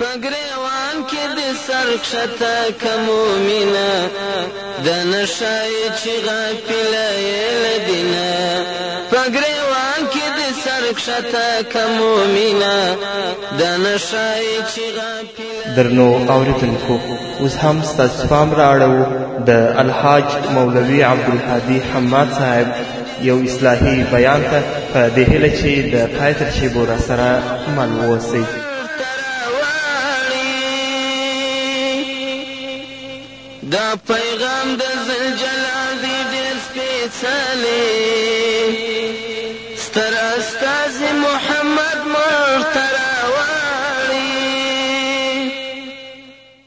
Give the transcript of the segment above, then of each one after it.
په ګریوان کې د سر کښته کمومینه د نشای چې غافله یې له دینه په ګریوان کې د سر کښته کمومینه د نشای چې غافله درنو اوریدونکو اوس هم ستاسو پام راړو د الحاج مولوي عبدالهادي حماد صاحب یو اصلاحي بیان ته په دې هیله چې د پای تر شیبو را سره مل واوسئ دا پیغام د ذوالجلال دی ډېر سپېڅلی ستر استازی محمد مونږ ته راوړي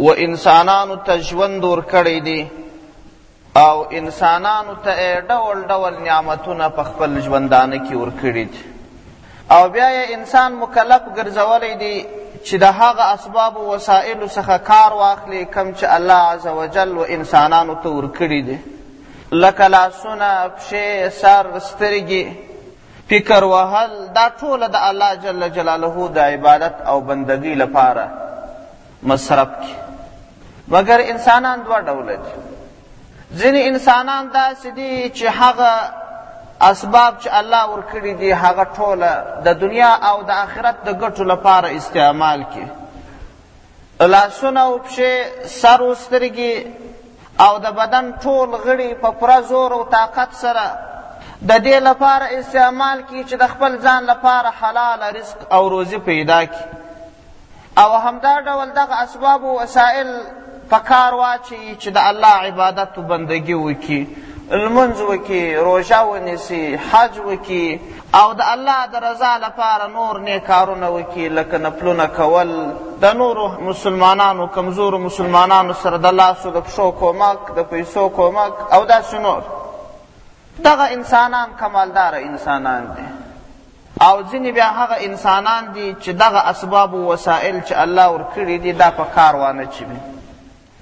و انسانانو ته ژوند ورکړی دی او انسانانو ته یې ډول ډول نعمتونه په خپل ژوندانه کې ورکړي دي او بیا یې انسان مکلف ګرځولی دی چې د هغه اسباب و وسایلو څخه کار واخلي کم چې الله عز وجل و انسانانو ته ورکړي دي لکه لاسونه پښې سر سترګې فکر وهل دا ټوله د الله جل جلاله د عبادت او بندګۍ لپاره مصرف کی مګر انسانان دوه ډوله دي ځینې انسانان داسې دي چې هغه اسباب چې الله ورکړي دي هغه ټوله د دنیا او د آخرت د ګټو لپاره استعمال کړي لاسونه او پښې سر او سترګې او د بدن ټول غړي په پوره زور او طاقت سره د دې لپاره استعمال کړي چې د خپل ځان لپاره حلال رزق او روزي پیدا کړي او همدا ډول دغه اسباب او وسایل په کار واچوي چې د الله عبادت و بندګي وکړي لمونځ وکړي روژه ونیسي حج وکړي او د الله د رضا لپاره نور نیک کارونه وکړي لکه نفلونه کول د نورو مسلمانانو کمزورو مسلمانانو سره د لاسو د پښو کمک د پیسو کمک او داسې نور دغه انسانان کمالدار انسانان دي او ځینې بیا هغه انسانان دي چې دغه اسباب و وسائل چې الله ورکړي دي دا په کار وانه چوي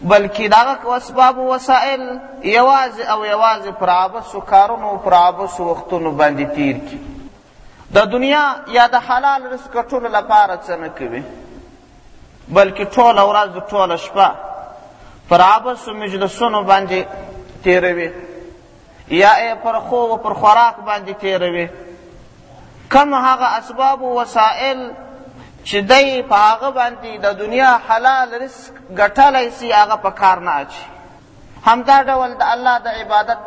بلکې دغه اسباب و وسائل یوازې او یوازې پر عبسو کارونو او پر عبسو وختونو باندې تیر کړي د دنیا یا د حلال رزق ګټلو لپاره څه نه کوي بلکې ټوله ورځ ټوله شپه پر عبسو مجلسونو باندې تیروي یا ئې پر خو و پر خوراک باندې تېروي کم هغه اسباب و وسائل چې دی په هغه باندې د دنیا حلال رزق ګټلی سي هغه په کار نه اچي همدا ډول د الله د عبادت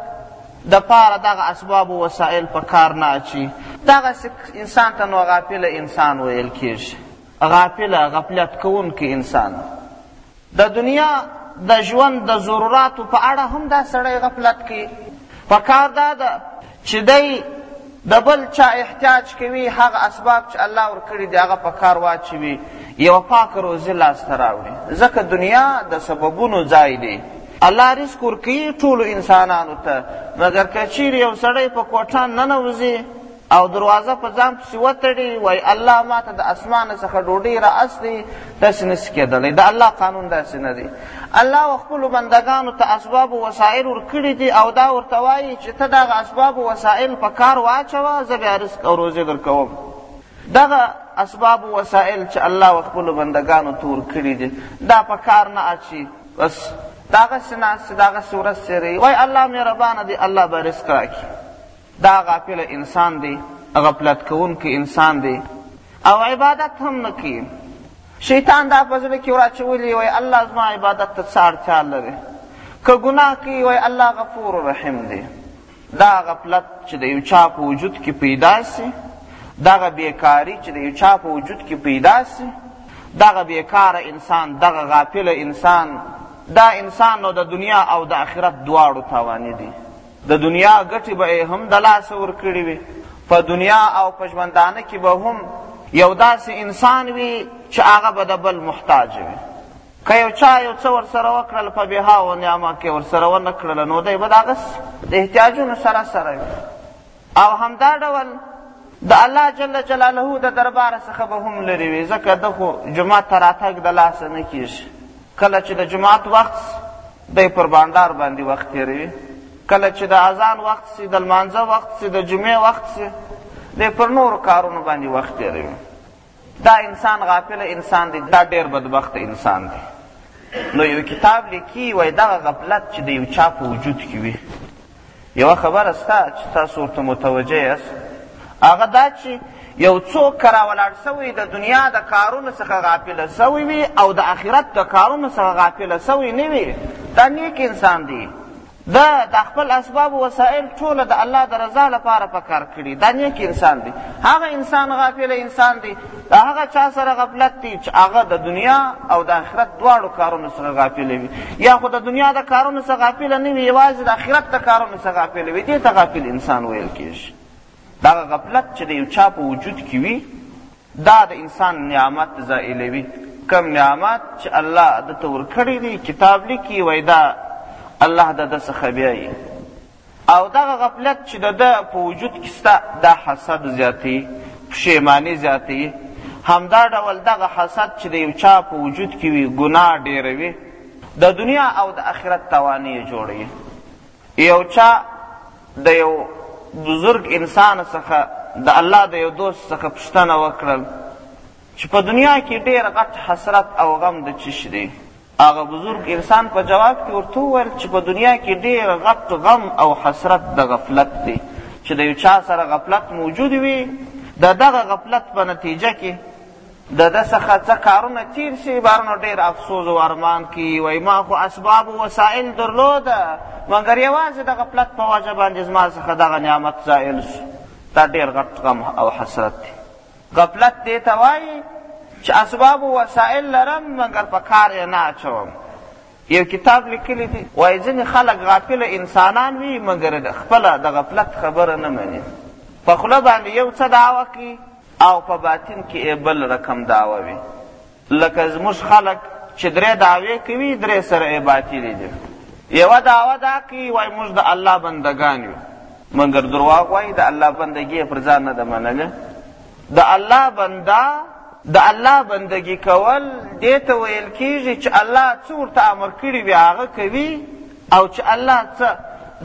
د پاره دغه اسباب و وسائل په کار نه اچي دغه انسان ته نو غافل انسان ویل کیږي غافل غفلت کوونکی انسان د دنیا د ژوند د ضروراتو په اړه هم دا سړی غفلت کوي پکار دا ده چې دی د بل چا احتیاج کوي هغه اسباب چې الله ورکړي دي هغه په کار واچوي یوه پاکه روزي لاسته راوړي ځکه دنیا د سببونو ځای دی الله رزق ورکوي ټولو انسانانو ته مګر که چیرې یو سړی په کوټه ننوځي او دروازه په ځان پسې وتړي وای الله ما ته د اسمانه څخه ډوډۍ را اصلي داسې نسي کېدلی د الله قانون داسې نه دی الله و خپلو بندګانو ته اسباب و وسایل ورکړي دي او دا ورته وایي چې ته دغه اسباب و وسایل په کار واچوه زه بیا رزق او روزې درکوم دغه اسباب و وسایل چې الله و خپلو بندګانو ته ورکړي دي دا په کار نه اچي بس دغسې ناست دغسې ورځ تېروي وای الله مهربانه دی الله به رزق راکړي دا غافل انسان دی غفلت کوونکی انسان دی او عبادت هم نه کوي شیطان دا په زړه کې وراچولي وایي الله زما عبادت ته څه اړتیا لري که ګناه کوي وایي الله غفور رحیم دی دا غفلت چې د یو چا په وجود کې پیدا سي دغه بیکاری چې د یو چا په وجود کې پیدا سي دغه بیکاره انسان دغه غافل انسان دا انسان نو د دنیا او د آخرت دواړو تاواني دي د دنیا ګټې به یې هم د لاسه ورکړې وي په دنیا او په ژوندانه کې به هم یو داسې انسان وي چې هغه به د بل محتاج وي که یو چا یو څه ورسره وکړل په بها و نعمه کې ورسره ونه کړل نو دی به د هغه د احتیاجونو سره سره وي او همدا ډول د الله جل جلاله د دربار څخه به هم لرې وي ځکه د خو جمعه ته راتګ د لاسه نه کیږي کله چې د جماعت وخت دی پر بانډار باندې وخت تېروي کله چې د اذان وخت سي د لمانځه وخت سي د جمعې وخت سي دی پر نورو کارونو باندې وخت تېروي دا انسان غافل انسان دی دا ډېر بدبخت انسان دی نو یو کتاب لیکي وایي دغه غفلت چې د یو چا په وجود کې وي یوه خبره سته چې تاسو ورته متوجه یاست هغه دا چې یو څوک که راولاړ سوی د دنیا د کارونو څخه غافله سوی وي او د آخرت د کارونو څخه غافله سوی نه وي دا نیک انسان دی دا د خپل اسباب و وسایل ټوله د الله د رضا لپاره په کار کړي دا نیک انسان دی هغه انسان غافل انسان دی د هغه چا سره غفلت دی چې هغه د دنیا او د آخرت دواړو کارونو څخه غافل وي یا خو د دنیا د کارونو څخه غافل نه وي یوازې د آخرت د کارونو څخه غافل وي دې ته غافل انسان ویل کېږي دغه غفلت چې د یو چا په وجود کې وي دا د انسان نعمت زائلوي کم نعمت چې الله د ته ورکړی دی کتاب لیکي وای دا الله د ده څخه بیایي او دغه غفلت چې د ده په وجود کې سته دا حسد زیاتوي پښېماني زیاتوي همدا ډول دغه حسد چې د یو چا په وجود کې وي ګناه ډېروي د دنیا او د آخرت توانې یې جوړوي یو چا د یو بزرګ انسان څخه د الله د یو دوست څخه پوښتنه وکړل چې په دنیا کې ډېر غټ حسرت او غم د چی شي دی هغه بزرګ انسان په جواب کې ورته وویل چې په دنیا کې ډېر غټ غم او حسرت د غفلت دی چې د یو چا سره غفلت موجود وي د دغه غفلت په نتیجه کې د ده څخه څه کارونه تیر شي بارنو ډېر افسوس او ارمان کوي وایي ما خو اسباب و وسایل درلوده مګر یوازې د غفلت په وجه باندې زما څخه دغه نعمت زایل شو دا ډېر غټ غم او حسرت دی غفلت دې ته وایي چې اسباب او وسایل لرم مګر په کار یې نه اچوم یو کتاب لیکلی دی وایي ځینې خلک غافله انسانان وي مګر خپله د غفلت خبره نه مني په خوله باندې یو څه دعوه کوي او په باطن کې یې بل رقم دعوه وي لکه زموږ خلک چې درې دعوې کوي درې سره یې باطلې دي یوه دعوه دا کوي وایي موږ د الله بندګان یو مګر درواغ وایي د الله بندګي یې پر ځان نه ده منلې د الله بنده د الله بندګي کول دې ته ویل کیږي چې الله څه ورته امر کړي وي هغه کوي او چې الله څه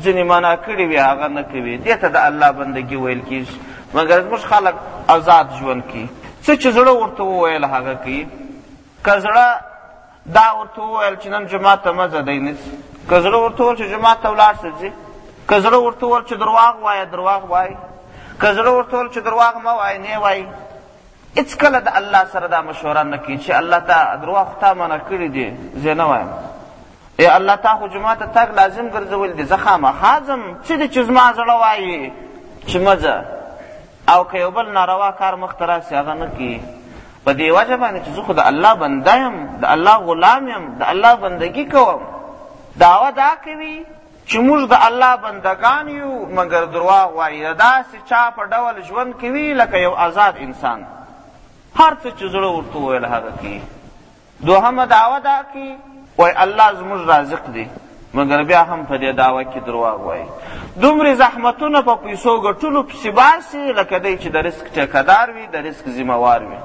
ځینې منع کړي وي هغه نه کوي دې ته د الله بندګي ویل کېږي مګر زموږ خلک آزاد ژوند کوي څه چې زړه ورته وویل هغه کوي که زړه دا ورته وویل چې نن جماعت ته مه ځه دی نه ځي که زړه ورته وویل چې جماعت ته ولاړ سه ځي که زړه ورته وویل چې درواغ وایه درواغ وایي که زړه ورته وویل چې درواغ مه وایه نه وایي هېڅکله د الله سره دا مشوره نه کوي چې الله ته درواغ تا منع کړي دي زه نه وایم ای الله تا خو جمعه ته تګ لازم ګرځول دي زه خامخا ځم څه دي چې زما زړه وایي چې مه ځه او که یو بل ناروا کار مخته راسي هغه نه کیږي په دې وجه باندې چې زه خو د الله بنده یم د الله غلام یم د الله بندګي کوم دعوه دا کوي چې موږ د الله بندگان یو مګر درواغ وایي د داسې چا په ډول ژوند کوي لکه یو آزاد انسان هر څه چې زړه ورته وویل هغه کوي دوهمه دعوه دا کی وای الله زموږ رازق دی مګر بیا هم په دې دعوه کې درواغ وایي دومره زحمتونه په پیسو ګټلو پسې باسي لکه دی چې د رزق ټیکهدار وي د رزق ذمهوار وي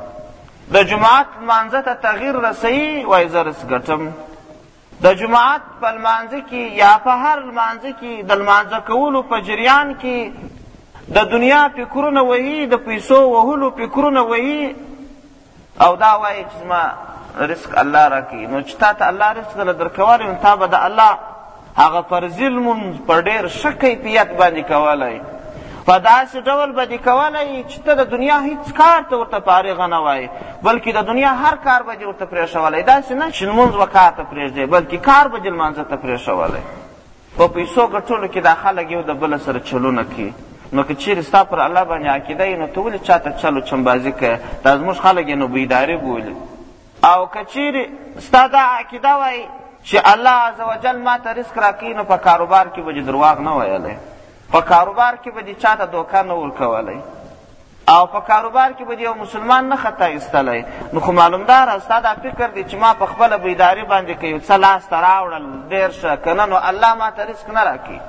د جماعت لمانځه ته تغییر رسوي وایي زه رزق ګټم د جماعت په لمانځه کې یا په هر لمانځه کې د لمانځه کولو په جریان کې د دنیا فکرونه وهي د پیسو وهلو فکرونه وهي او دا وایې چې زما رزق الله راکوي نو چې تا ته الله رزق درله درکولی نو تا به د الله هغه فرضي لمونځ په ډېر ښه کیفیت باندې کولی په داسې ډول به دې کولی چې ته د دنیا هیڅ کار ته ورته فارغه نه وایې بلکې د دنیا هر کار به دې ورته پرېښولی داسې نه چې لمونځ و کار ته پرېږدې بلکې کار به دې لمانځه ته پرېښولی په پیسو ګټلو کې دا خلک یو د بل سره چلونه کوي نو که چیرې ستا پر الله باندې عقیده یې نو ته ولې چاته چل و چمبازي کوې دا زموږ خلک یې نبویداري بولي او که چیرې ستا دا عقیده وایي چې الله عز وجل ما ته رزق راکوي نو په کاروبار کې به دې درواغ نه ویلی په کاروبار کې به دې چاته دوکه نه ورکولی او په کاروبار کې به یو مسلمان نه خطا ایستلی نو خو معلومدار ستا دا فکر دی چې ما په خپله به ادارې باندې که یو څه لاسته راوړل ډېر ښه که نه نو الله ما ته رزق نه راکوي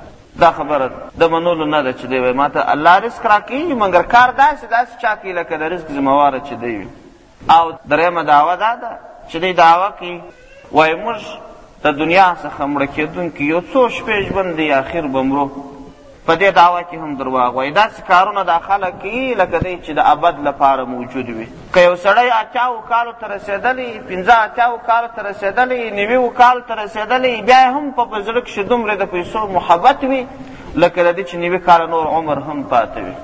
دا خبره د منلو نه ده چې دی وایي ما ته الله رزق راکوي مګر کار داسې داسې چا کوي لکه د رزق ذمهواره چې دی وي او درېیمه دعوه دا ده چې دی دعوه کوي وایي موږ د دنیا څخه مړه کېدونکي یو څو شپې ژوند دی اخر به مرو په دې دعوه کې هم درواغ وایي داسې کارونه دا خلک کوي لکه دی چې د ابد لپاره موجود وي که یو سړی اتیاو کالو ته رسېدلی پنځه اتیاو کالو ته رسېدلی نویو کالو ته رسېدلی بیا هم په په زړه کښې دومره د پیسو محبت وي لکه د دې چې نوي کاله نور عمر هم پاته وي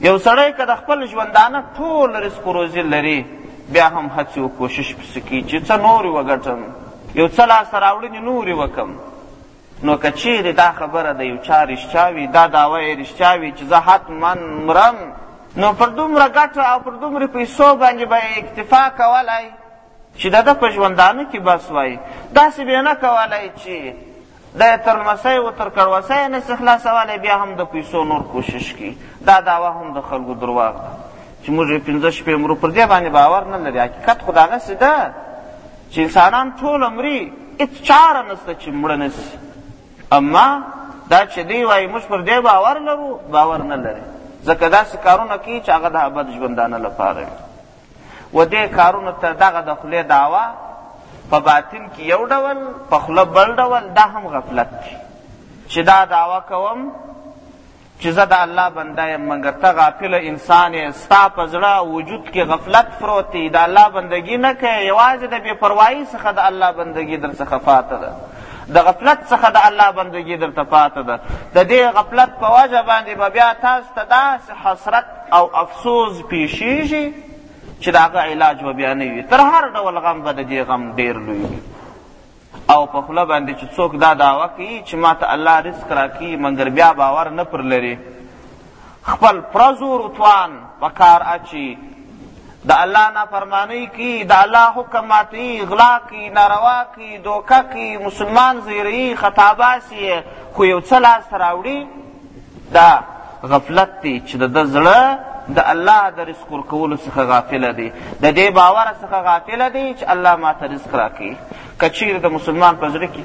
یو سړی که د خپل ژوندانه ټول رزق روزي لري بیا هم هڅې او کوشش پسې کوي چې څه نورې وګټم یو څه لاسته راوړنې نورې وکم نو که چیرې دا خبره د یو چا رښتیا وي دا دعوه یې رښتیا وي چې زه حتما مرم نو پر دومره ګټه او پر دومره پیسو باندې به اکتفا کولای چی دده په ژوندانه کی بس وای داسی به نه کولای چی دا تر لمسی و تر کړوسی نه څه خلاصولی بیا هم د پیسو نور کوشش کی دا دعوا هم د خلکو درواغ ده چې موږ یې پنځه شپې مرو پر دې باندې باور نه لري حقیقت خو د هغسې ده چې انسانان ټول مري هېڅ چاره نسته چې مړه نه سي اما دا چې دی وایي موږ پر دې باور لرو باور نه لري ځکه داسې کارونه کوي چې هغه د ابد ژوندانه لپاره وي و دې کارونو ته دغه د خولې دعوا په باطن کې یو ډول په خوله بل ډول دا هم غفلت دی چې دا دعوا کوم چې زه د الله بنده یم مګر ته غافل انسان یې ستا په زړه وجود کې غفلت پروت دی د الله بندګي نه کوې یوازې د بې پروایي څخه د الله بندګي در څخه فاته ده د غفلت څخه د الله بندګي درته پاته ده د دې غفلت په وجه باندې به بیا تاسو ته داسې حسرت او افسوس پیښیږي چې د هغه علاج به بیا نه وي تر هر ډول غم به د دې غم ډېر لوی وي او په خوله باندې چې څوک دا دعوه کوي چې ما ته الله رزق راکوي مګر بیا باور نه پر لري خپل پرزور توان په کار اچي د الله نافرمانی کی د الله حکم ماتی غلا کی ناروا کی دوکه کی مسلمان زیری خطاباسی خو یو څه لاس راوړي دا غفلت دی چې د ده زړه د الله د رزق ورکولو څخه غافله دی د دې باور څخه غافله دی چې الله ماته رزق راکوي که چیرې د مسلمان په زړه کې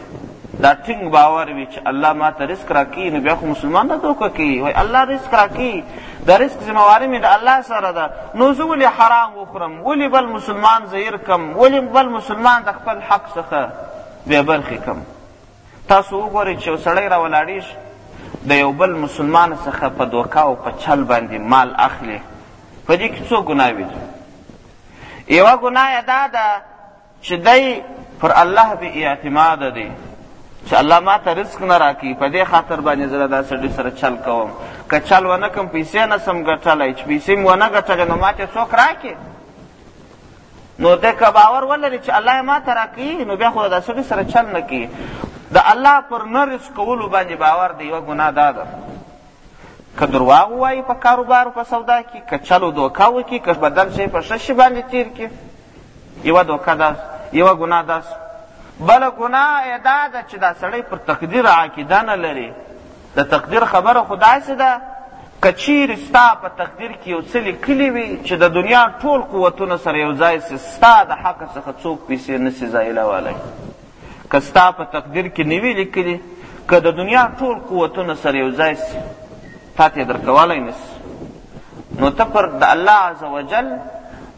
دا ټینګ باور وي چې الله ما ته رزق راکوي نو بیا خو مسلمان نه دوکه کوي وایي الله رزق راکوي د رزق ذمهواري مې د الله سره ده نو زه ولې حرام وخورم ولې بل مسلمان زهیر کم ولې بل مسلمان د خپل حق څخه بې برخې کم تاسو وګورئ چې یو سړی راولاړېږي د یو بل مسلمان څخه په دوکه او په چل باندې مال اخلي په دې کې څو ګناوې دي یوه ګناه یې دا ده چې دی پر الله بې اعتماده دی چې الله ما ته رزق نه راکوي په دې خاطر باندې زه دا سړي سره چل کوم که چل ونه کړم پیسې نه سم ګټلی چې پیسې مې ونه ګټلې نو ما ته څوک راکړي نو ده که باور ولري چې الله یې ما ته راکوي نو بیا خو دا سړي سره چل نه کوي د الله پر نه رزق کولو باندې باور دی یوه ګناه دا ده که درواغ ووایي په کاروبار په سودا کې که چلو دوکه وکړي که بدل شی په ښه شي باندې تیر کړي یوه دوکه ده یوه ګناه ده بله ګناه یې دا ده چې دا سړی پر تقدیر عقیده نه لري د تقدیر خبره خو داسې ده که چیرې ستا په تقدیر کې یو څه لیکلي وي چې د دنیا ټول قوتونه سره یو ځای سي ستا د حق څخه څوک پیسې نسي ځایلولی که ستا په تقدیر کې نه وي لیکلي که د دنیا ټول قوتونه سره یو ځای سي تا ته یې درکولی نه سي نو ته پر د الله عز وجل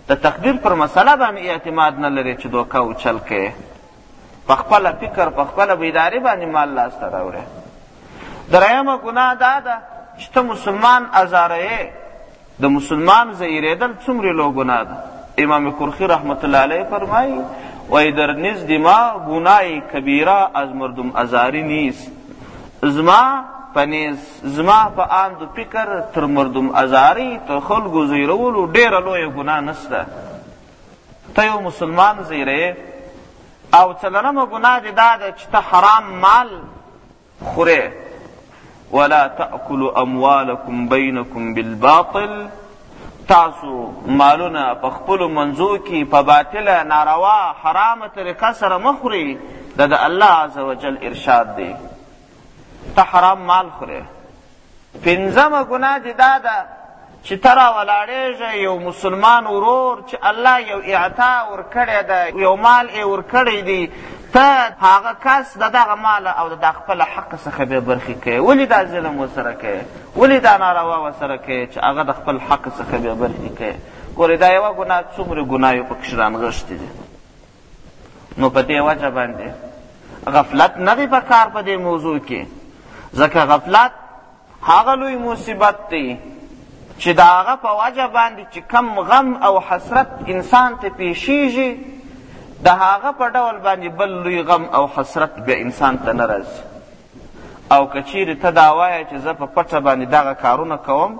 د تقدیر پر مسله باندې اعتماد نه لرې چې دوکه او چل کوې په خپله فکر په خپله بیداري باندې مال لاسته راوړې درېیمه ګناه دا ده چې ته مسلمان ازاره یې د مسلمان زهیرېدل څومره لو ګناه ده امام کرخی رحمت الله علیه فرمایی وای در نزد ما گناه کبیره از مردم ازاری نیست زما په نیز زما په آند فکر تر مردم ازاری تر خلکو زیرولو ډېره لویه ګناه نسته ته یو مسلمان زیرې او څلورمه ګناه دې دا ده چې ته حرام مال خورې ولا تاکلوا اموالکم بینکم بالباطل تاسو مالونه په خپل منځو کې په باطله ناروا حرامه طریقه سره مخوري دا د الله عز وجل ارشاد دی ته حرام مال خوره پنځمه ګناه دې دا ده چې ته راولاړېږې یو مسلمان ورور چې الله یو اعطا ورکړې ده یو مال یې ورکړی دی ته هغه کس د دغه مال او د خپل حق څخه بې برخې کوې ولې دا ظلم ورسره کوې ولې دا ناروا ورسره کوې چې هغه د خپل حق څخه بې برخې کوې ګورې دا یوه ګناه څومره ګناوې پکښې رانغښتې دي نو په دې وجه باندې غفلت نه دی په کار په دې موضوع کې ځکه غفلت هغه لوی مصیبت دی چې د هغه په وجه باندې چې کم غم او حسرت انسان ته پیښیږي د هغه په ډول باندې بل لوی غم او حسرت بیا انسان ته نه راځي او که چیرې ته دا وایه چې زه په پټه باندې دغه کارونه کوم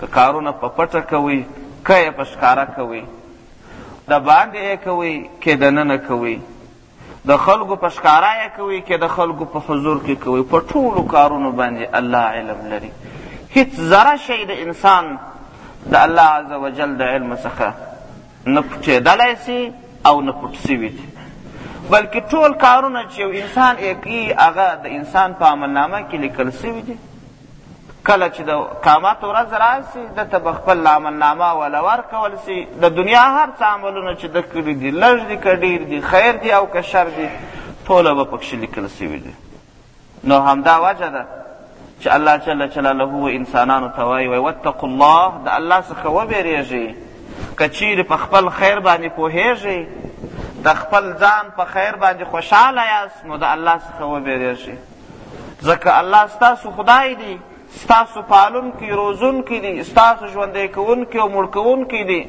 که کارونه په پټه کوئ که یې په ښکاره کوئ، د باندې یې کوئ که دننه کوئ، د خلکو په ښکاره یې کوئ که د خلکو په حضور کې کوئ، په ټولو کارونو باندې الله علم لري. هیڅ ذره شی د انسان د الله عز وجل د علم څخه نه پټېدلی سي او نه پټ سوي دي. بلکې ټول کارونه چې یو انسان یې کوي هغه د انسان په عملنامه کې لیکل سوي دي. کله چې د قامت ورځ راسي ده ته به خپل لامنامه وله ورکول سي د دنیا هر څه عملونه چې ده کړي دي لږ دي که ډېر دي خیر دي او که شر دي ټوله به پکښې لیکل سوي دي نو همدا وجه ده چې الله جل جلاله و انسانانو ته وایي وایي واتقوا الله د الله څخه وبېرېږئ که چیرې په خپل خیر باندې پوهېږئ د خپل ځان په خیر باندې خوشحاله یاست نو د الله څخه وبېرېږئ ځکه الله ستاسو خدای دی ستاسو پالونکی روزونکی دی ستاسو ژوندی کوونکی او مړ کوونکی دی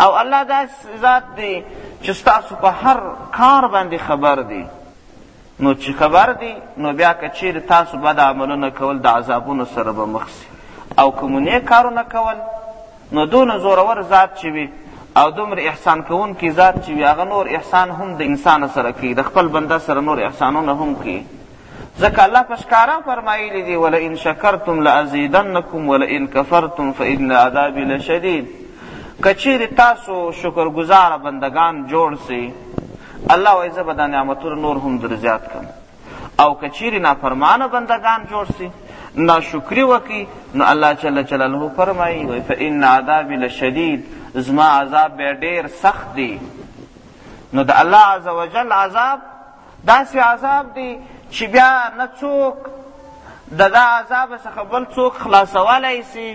او الله داسې ذات دی چې ستاسو په هر کار باندې خبر دی نو چې خبر دی نو بیا که چیرې تاسو بد عملونه کول د عذابونو سره به مخ او که مو نیک کارونه کول نو دونه زورور ذات چې وي او دومره احسان کوونکی ذات چې وي هغه نور احسان هم د انسان سره کوي د خپل بنده سره نور احسانونه هم کوي ځکه الله په ښکاره فرمایلي دي ولئن شکرتم لازیدنکم ولئن کفرتم فان عذابي لشدید که چیرې تاسو شکرګزاره بندگان جوړ سئ الله وایي زه به دا نعمتونه نور هم در زیات کړم او که چیرې نافرمانه بندگان جوړ سي ناشکري وکړي نو الله جل جلاله فرمایي وایي فان عذابي لشدید زما عذاب بیا ډېر سخت دی نو د الله عز وجل عذاب داسې عذاب دی چې بیا نه څوک د دا عذاب څخه بل څوک خلاصولی سي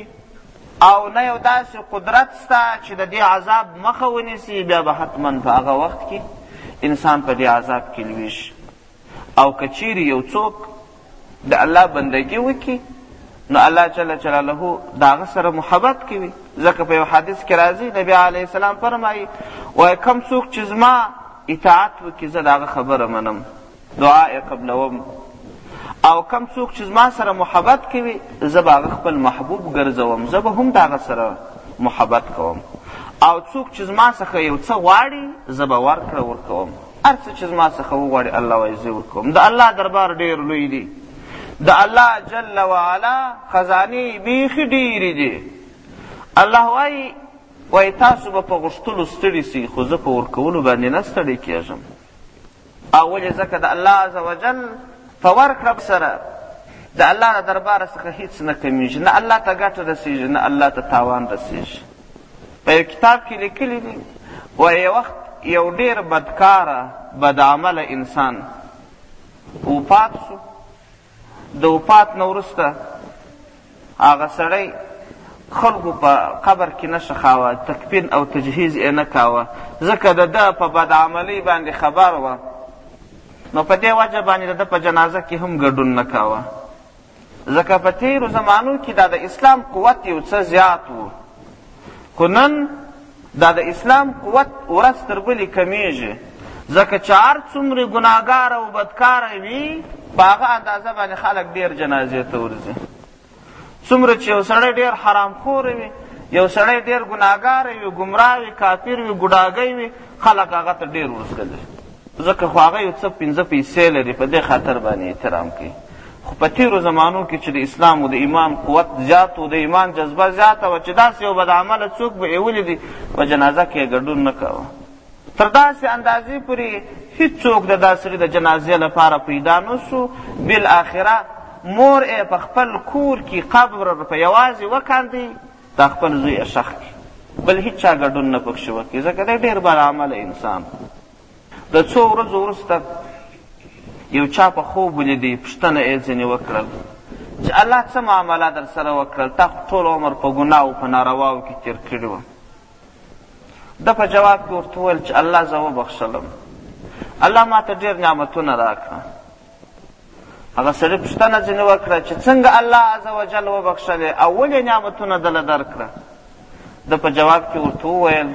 او نه یو داسې قدرت سته چې د دې عذاب مخه ونیسي بیا به حتما په هغه وخت کې انسان په دې عذاب کې لویږي او که چیرې یو څوک د الله بندګي وکړي نو الله جل جلاله د هغه سره محبت کوي ځکه په یو حدیث کې راځي نبی علیه السلام فرمایي وایي کم څوک چې زما اطاعت وکړي زه د هغه خبره منم دعا یې قبلوم او کم څوک چې زما سره محبت کوي زه به هغه خپل محبوب ګرځوم زه به هم د هغه سره محبت کوم او څوک چې زما څخه یو څه غواړي زه به ورکړه ورکوم هر څه چې زما څخه وغواړي الله وایي زه ورکوم د الله دربار ډېر لوی دی د الله جل وعلا خزانې بیخي ډېرې دي الله وایي وایي تاسو به په غوښتلو ستړي سئ خو زه په ورکولو باندې نه ستړی کېږم او ولې ځکه د الله عز وجل په ورکړه سره د الله له درباره څخه هیڅ نه کمیږي نه الله ته ګټه رسیږي نه الله ته تاوان رسیږي په یو کتاب کې لیکلي دي و یو وخت یو ډیر بدکاره بدعمله انسان وفات سو د وفات نه وروسته هغه سړی خلکو په قبر کې نه شخاوه تکفین او تجهیز یې نه کاوه ځکه د ده په بدعملۍ باندې خبر وه نو په دې وجه باندې د ده په جنازه کې هم ګډون نه کاوه ځکه په تېرو زمانو کې دا د اسلام قوت یو څه زیات و خو نن دا د اسلام قوت ورځ تر بلې کمیږي ځکه چې هر څومره ګناهګار او بدکار وي په هغه اندازه باندې خلک ډېر جنازې ته ورځي څومره چې یو سړی ډېر حرامخور وي یو سړی ډېر ګناهګار وي ګمراه وي کافر وي ګډاګی وي خلک هغه ته ډېر ورسېږي ځکه خو هغه یو څه پنځه پیسې لري په دې خاطر باندې احترام کوي خو په تیرو زمانو کې چې د اسلام او د ایمان قوت زیات و د ایمان جذبه زیاته وه چې داسې یو بدعمله څوک به یې ولیدي په جنازه کې یې ګډون نه کاوه تر داسې اندازې پورې هیڅوک د دا سړي د جنازې لپاره پیدا نه سو بالاخره مور یې په خپل کور کې قبر په یوازې وکاندي دا خپل زوی یې ښخ کړي بل هیچا ګډون نه پکښې وکړي ځکه دی ډېر برعمله انسان د څو ورځو وروسته یو چا په خوب ولیدی پوښتنه یې ځینې وکړل چې الله څه معامله در سره وکړل تا خو ټول عمر په ګناو په نارواو کې تېر کړي وه ده په جواب کې ورته وویل چې الله زه وبخښلم الله ما ته ډېر نعمتونه راکړه هغه سړي پوښتنه ځینې وکړه چې څنګه الله عز وجل وبخښلې او ولې نعمتونه دله درکړه ده په جواب کې ورته وویل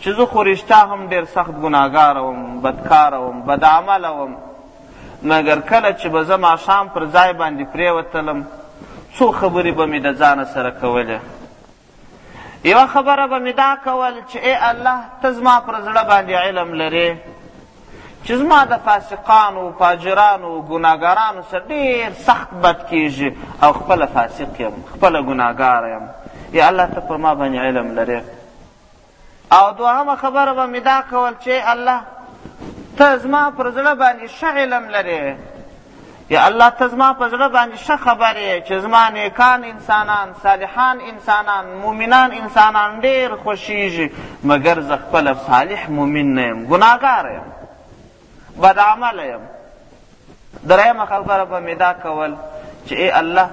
چې زه خو رښتا هم ډېر سخت ګناهګاره وم بدکاره وم بدعمله وم مګر کله چې به زه ماښام پر ځای باندې پرېوتلم څو خبرې به مې د ځانه سره کولې یوه خبره به مې دا کول چې ای الله ته زما پر زړه باندې علم لرې چې زما د فاسقانو فاجرانو ګناګارانو سره ډېر سخت بد کېږي او خپله فاسق یم خپله ګناګار یم یا الله ته پر ما باندې علم لرې او دوهمه خبره به مې دا کول چې الله ته زما پر زړه باندې ښه علم لرې یا الله ته زما په زړه باندې ښه خبر یې چې زما نیکان انسانان صالحان انسانان مؤمنان انسانان ډېر خوښیږي مګر زه خپله صالح مؤمن نه یم ګناهګار یم بدعمله یم درېیمه خبره به مې دا کول چې ای الله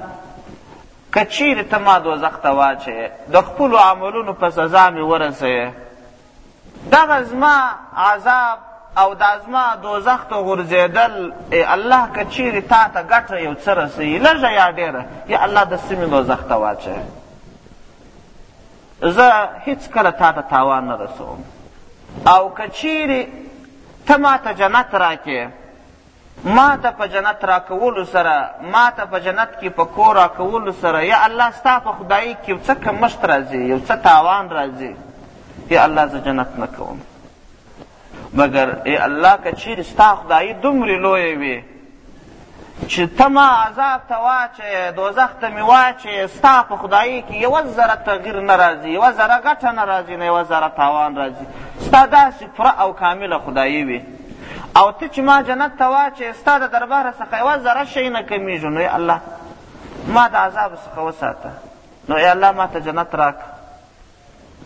که چیرې ته ما دوزخ ته واچوې د خپلو عملونو په سزا مې ورسوې دغه زما عذاب او دا زما دوزخ ته غورځېدل ای الله که چیرې تا ته ګټه یو څه رسوي لږه یا ډېره یا الله د سمې دوزخ ته واچوې زه هیڅکله تا ته تاوان نه رسوم او که چیرې ته ما ته جنت راکې ما ته په جنت راکولو سره ما ته په جنت کې په کور راکولو سره یا الله ستا په خدایي کې یو څه کمښت راځي یو څه تاوان راځي یا الله زه جنت نه کوم مګر ای الله که چیرې ستا خدایي دومرې لویه وي چې ته ما عذاب ته واچوې دوزخ ته مې واچوې ستا په خدایي کې یوه ذره تغییر نه راځي یوه ذره ګټه نه راځي نه یوه ذره تاوان راځي ستا داسې پوره او کامله خدایي وي او ته چې ما جنت ته واچوې ستا د درباره څخه یوه ذره شی نه کمیږي نو ای الله ما د عذاب څخه وساته نو ای الله ما ته جنت راکړه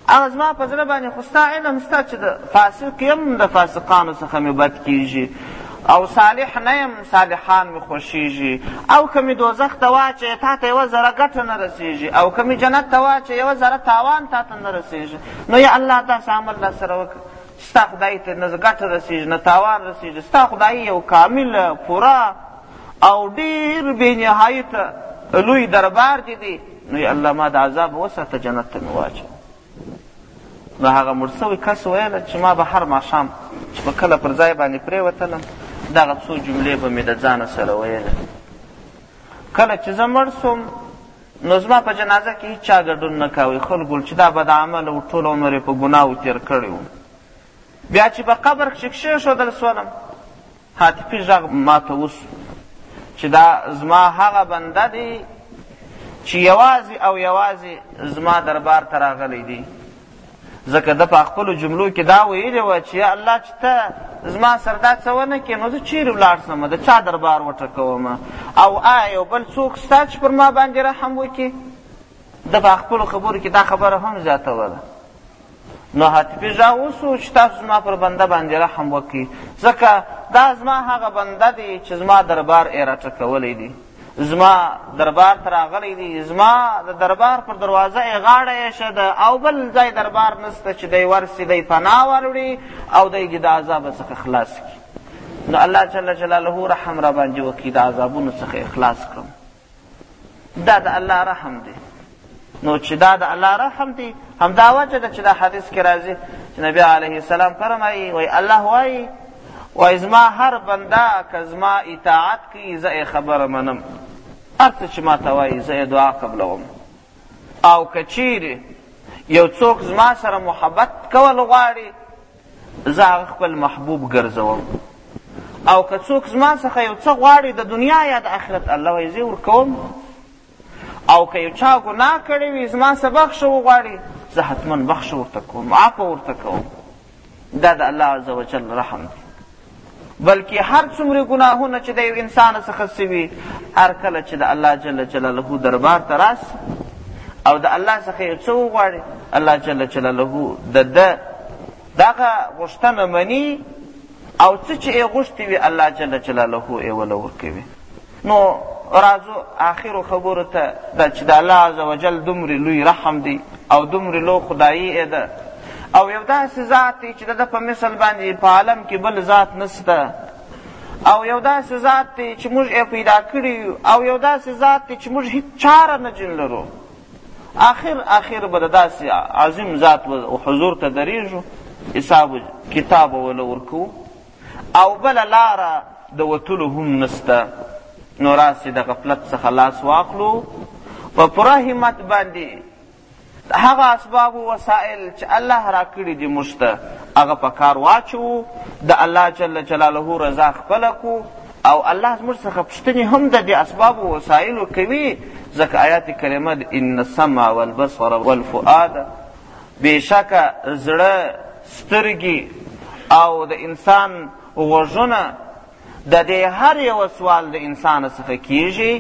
هغه زما په زړه باندې خو ستا علم شته چې د فاسق یم د فاسقانو څخه مې بد کېږي او صالح نه یم صالحان مې خوښېږي او که مې دوزخ ته واچوې تا ته یوه ذره ګټه نه رسېږي او که مې جنت ته واچوې یوه ذره تاوان تا ته نه رسېږي نو یا الله داسې عمل را سره وکړه ستا خدای ته نه ګټه رسېږي نه تاوان رسېږي ستا خدای یو کامل پوره او ډیر بی نهایت لوی دربار دې دی نو یا الله ما د عذاب وساته جنت ته مې واچوه نو هغه مړ سوی کس ویل چې ما به هر ماښام چې په کله پر ځای باندې پرېوتلم دغه څو جملې به مې د ځانه سره ویلې کله چې زه مړ سوم نو زما په جنازه کې هیچ چا ګډون نه کوي خلکو چې دا بد عمله و ټول عمر یې په ګناو تېر کړی و بیا چې په قبر کښې کښېښودل سولم هاتفي ږغ ماته وسو چې دا زما هغه بنده دی چې یوازې او یوازې زما دربار ته راغلی دی ځکه ده په خپلو جملو کې دا ویلې وه چې یا الله چې ته زما سره دا څه ونه کړې نو زه چیرې ولاړ سم د چا دربار وټکوم او آیا یو بل څوک شته چې پر ما باندې رحم وکړي ده په خپلو خبرو کې دا خبره هم زیاتوله نو هاتفي ژغ وسو چې تاسو زما پر بنده باندې رحم وکړي ځکه دا زما هغه بنده دی چې زما دربار یې راټکولی دی زما دربار ته راغلی دی زما د دربار پر دروازه یې غاړه ایښه ده او بل ځای دربار نسته چې دی ورسي دی پناه وروړي او دی دې د عذابه څخه خلاص کړي نو الله جل جلاله رحم را باندې وکړي د عذابونو څخه یې خلاص کړم دا د الله رحم دی نو چې دا د الله رحم دی همدا وجه ده چې دا حدیث کې راځي چې نبی علیه السلام فرمایي وایي الله وایي وایي زما هر بنده که زما اطاعت کوي زه یې خبره منم هر څه چې ما ته وایي زه یې دعا قبلوم او که چیرې یو څوک زما سره محبت کول غواړي زه هغه خپل محبوب ګرځوم او که څوک زما څخه یو څه غواړي د دنیا یا د آخرت الله وایي زه ورکوم او که یو چا ګناه کړې وي زما څه بخښه وغواړي زه حتما بخښه ورته کوم عفه ورته کوم دا د الله عز وجل رحم دی بلکې هر څومره ګناهونه چې د یو انسان څخه سوي هر کله چې د الله جل جلاله دربار ته راسي او د الله څخه یو څه وغواړي الله جل جلاله د ده دغه غوښتنه مني او څه چې یې غوښتي وي الله جل جلاله یې وله ورکوي نو راځو آخرو خبرو ته دا چې د الله عز وجل دومرې لوی رحم دی او دومرې لو خدایي یې ده او یو داسې ذات دی چې د ده په مثل باندې په عالم کې بل ذات نسته او یو داسې ذات دی چې موږ یې پیدا کړي او یو داسې ذات دی چې موږ هیڅ چاره نه جن لرو آخر آخر به د داسې عظیم ذات حضور ته درېږو حساب کتاب ولور کوو او بله لاره د وتلو هم نسته نو راسې د غفلت څخه لاس واخلو په پوره همت باندې هغه اسباب و وسائل چې الله راکړي دي موږ ته هغه په کار واچوو د الله جل جلاله رضا خپله کو او الله زموږ څخه پوښتنې هم د دې اسباب و وسایلو کوي ځکه آیات کریمه ان السمع والبصر والفؤاد بېشکه زړه سترګي او د انسان غوږونه د دې هر یوه سوال د انسان څخه کیږي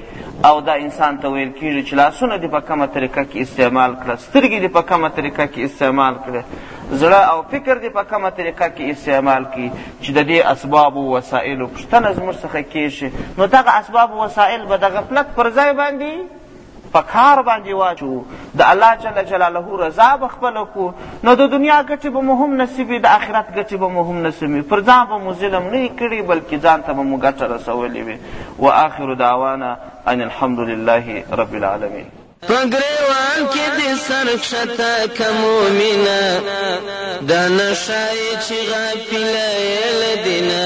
او دا انسان ته ویل کیږي چې لاسونه دې په کومه طریقه کې استعمال کړه سترګې دې په کومه طریقه کې استعمال کړه زړه او فکر دې په کومه طریقه کې استعمال کړي چې د دې اسباب او وسایلو پوښتنه زموږ څخه کیږي نو دغه اسباب او وسایل به د غفلت پر ځای باندې په کار باندې واچو د الله جل جلاله رضا به خپله کو نو د دنیا ګټې به مو هم نصیبې د آخرت ګټې به مو هم نصیبې پر ځان به مو ظلم نه کړي بلکې ځان ته به مو ګټه رسولې وي و آخر دعوانا ان الحمد لله رب العالمین پګریوان کې د سر کښته کمومینه د نشای چې غافل یل دینه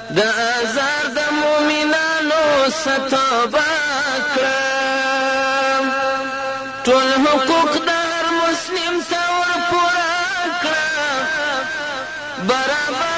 د ازار د مومنانو څه توبه کړه ټول حقوق د هر مسلم ته ور پوره کړه برابر